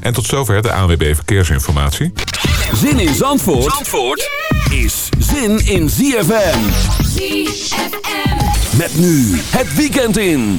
En tot zover de ANWB Verkeersinformatie. Zin in Zandvoort, Zandvoort is zin in ZFM. ZFM. Met nu het weekend in.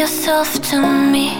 yourself to me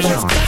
your flavor?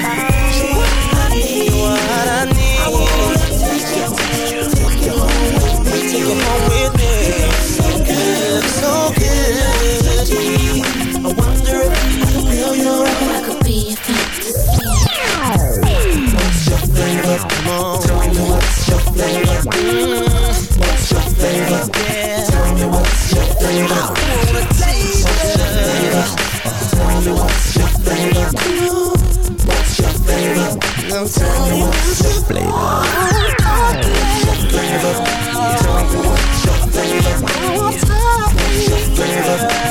What's your flavor? Yeah. Tell me what's your flavor? Tell me what's your flavor. What's your flavor? Now tell me what's your. What's your? Tell me what's your flavor?